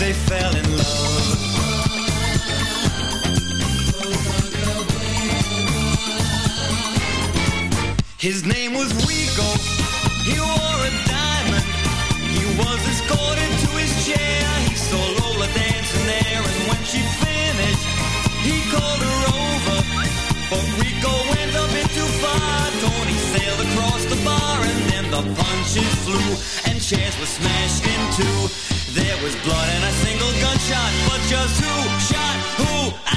They fell in love. His name was Rico. He wore a diamond. He was escorted to his chair. He saw Lola dancing there, and when she finished, he called her over. But Rico went a bit too far. Tony sailed across the bar, and then the punches flew, and chairs were smashed in two. Was blood and a single gunshot, but just who shot who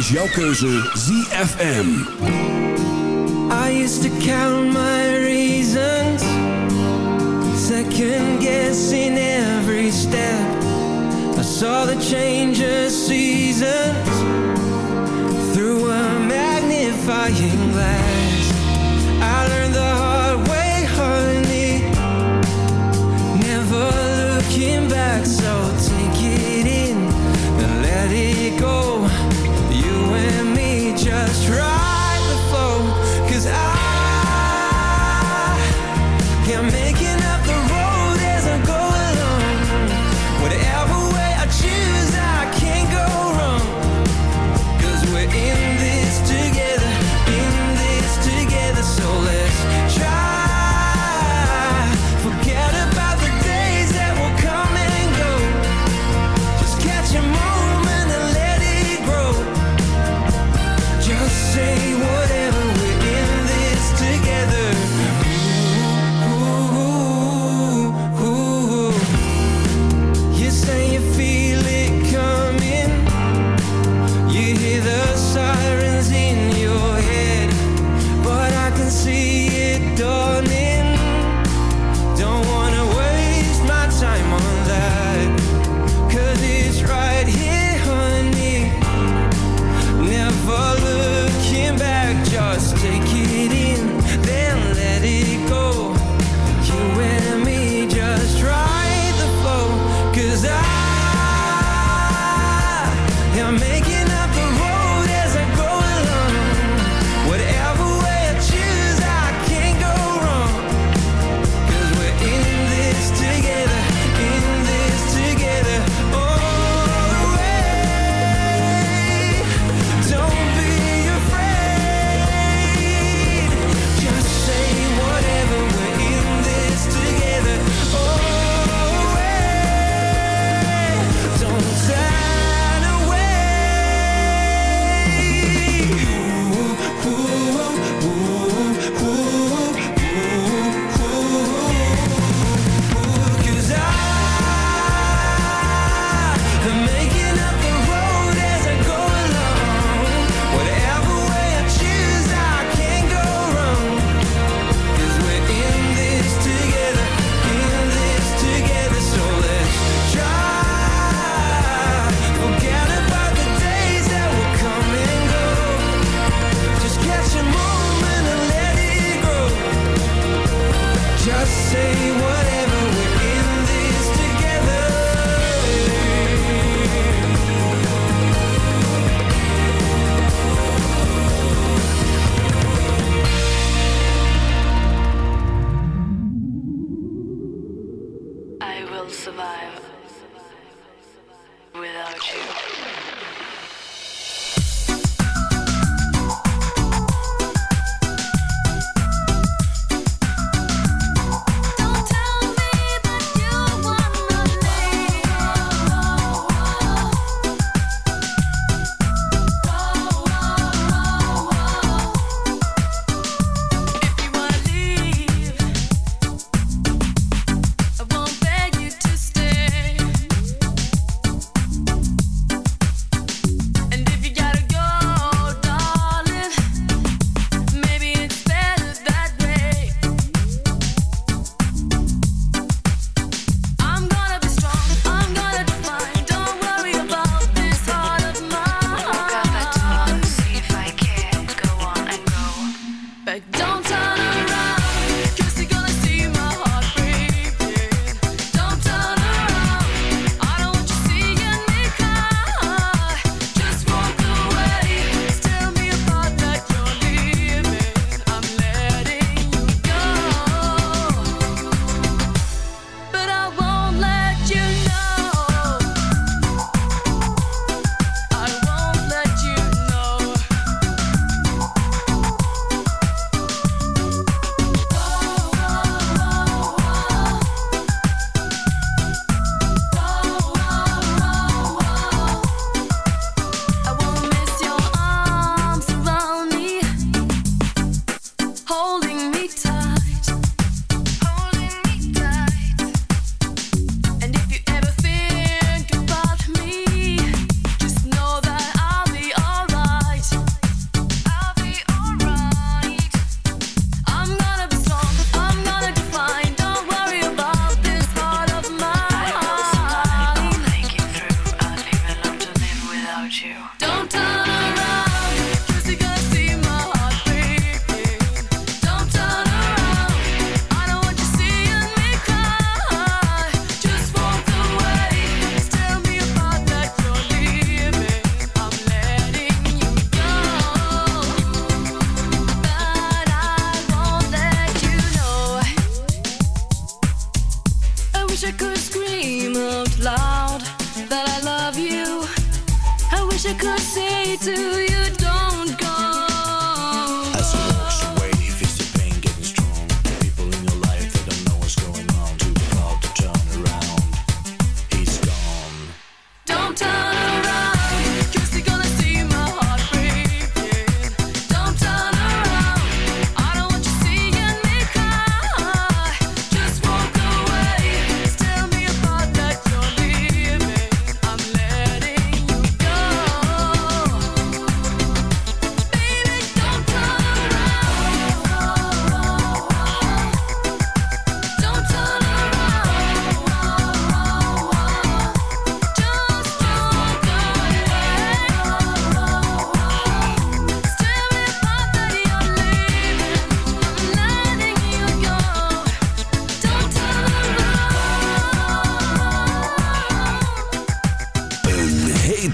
is jouw keuze ZFM.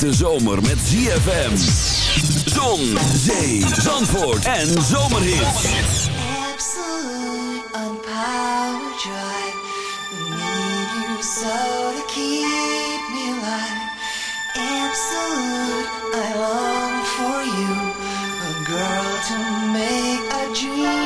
Hete zomer met ZFM. Zon, zee, zandvoort en zomerhits. Absolute on power drive. Need you so to keep me alive. Absolute, I long for you. A girl to make a dream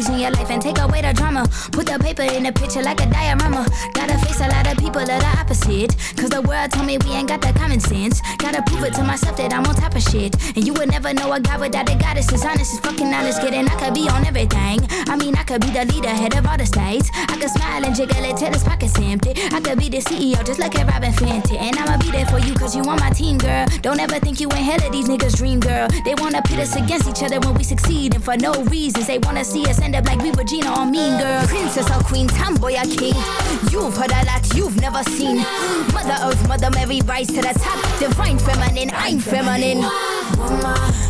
In your life and take Put the paper in the picture like a diorama. Gotta face a lot of people that are opposite. Cause the world told me we ain't got the common sense. Gotta prove it to myself that I'm on top of shit. And you would never know a guy without a goddess is honest as fucking honest. Kidding, I could be on everything. I mean, I could be the leader, head of all the states. I could smile and jiggle it till his pockets empty. I could be the CEO just like a Robyn Fenty. And I'ma be there for you cause you on my team, girl. Don't ever think you ain't hell of these niggas' dream, girl. They wanna pit us against each other when we succeed. And for no reasons, they wanna see us end up like we Regina or Mean Girl. Princess or Queen, tomboy or king. You've heard a lot you've never seen. Mother Earth, Mother Mary, rise to the top. Divine feminine, I'm feminine. Woman,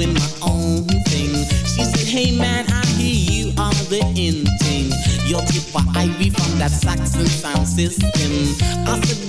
doing my own thing. She said, hey man, I hear you are the in thing. Your tip for Ivy from that Saxon sound system. I said,